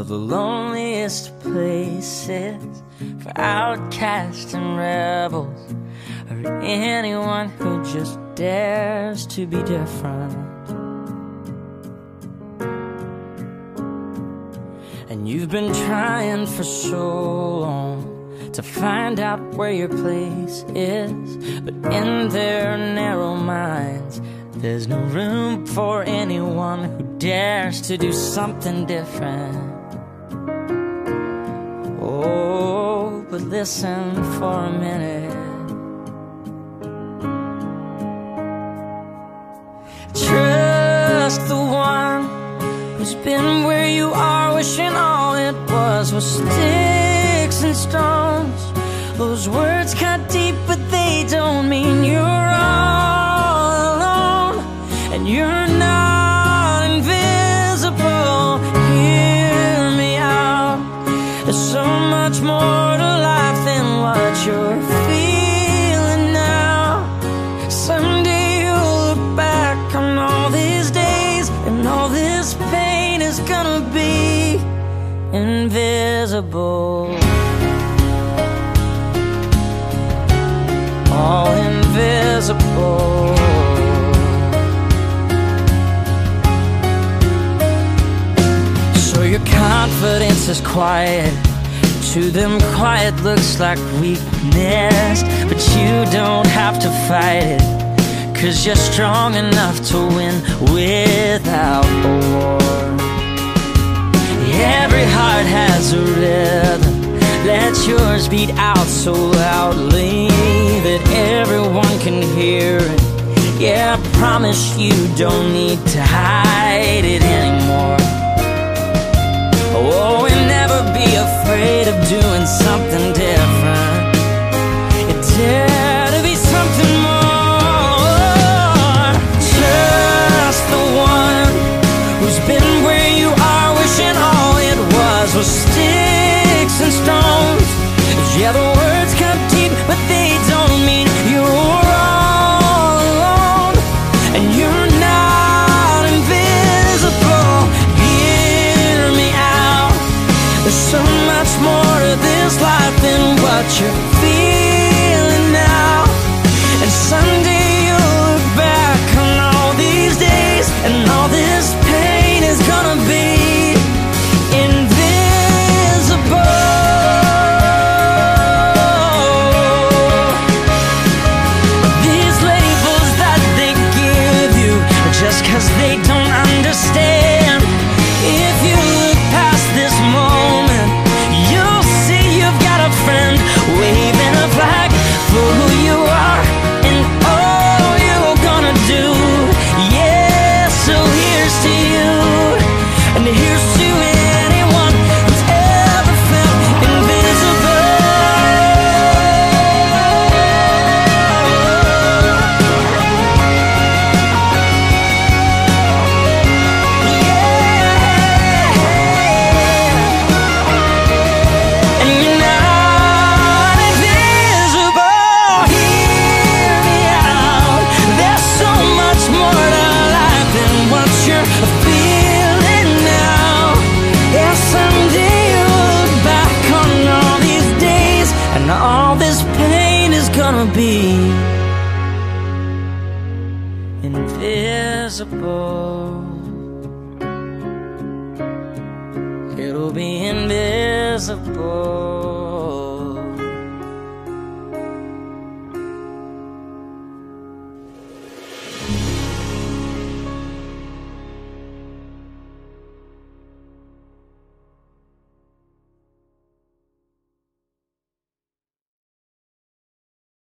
are the loneliest places for outcasts and rebels, or anyone who just dares to be different. And you've been trying for so long to find out where your place is, but in their narrow minds, there's no room for anyone who dares to do something different. Oh, but listen for a minute. Trust the one who's been where you are, wishing all it was was sticks and stones. Those words cut deep, but they don't mean you're so much more to life than what you're feeling now. Someday you'll look back on all these days, and all this pain is gonna be invisible. All invisible. So your confidence is quiet. To them, quiet looks like weakness. But you don't have to fight it. Cause you're strong enough to win without a war. Every heart has a rhythm. Let yours beat out so loudly that everyone can hear it. Yeah, I promise you don't need to hide it anymore. Be afraid of doing something you're feeling now. And someday you'll look back on all these days, and all this pain is gonna be invisible. These labels that they give you just cause they don't understand. It'll be invisible.